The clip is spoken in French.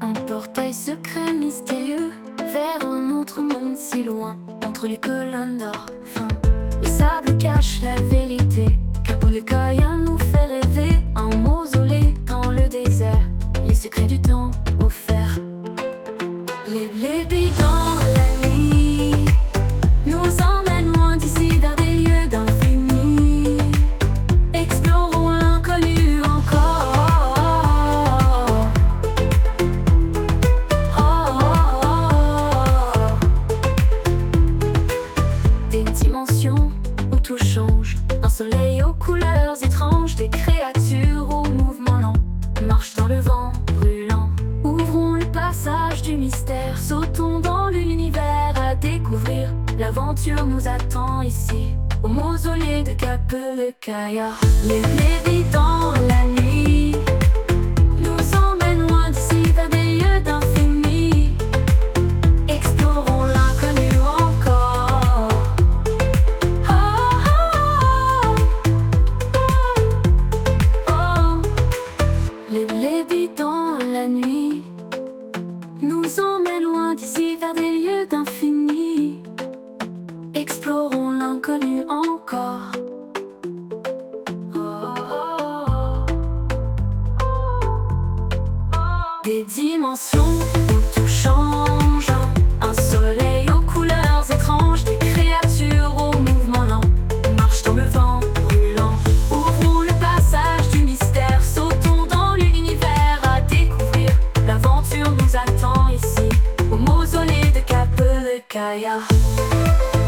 Un portail secret mystérieux vers un autre monde si loin, entre les colonnes d'or fin. Le sable cache la vérité. Capulcaya nous étranges, des créatures au mouvement lent marchent dans le vent brûlant. Ouvrons le passage du mystère, sautons dans l'univers à découvrir. L'aventure nous attend ici, au mausolée de Capelcaya. Les dans la nuit. d'ici vers des lieux d'infini. Explorons l'inconnu encore. Des dimensions. yeah.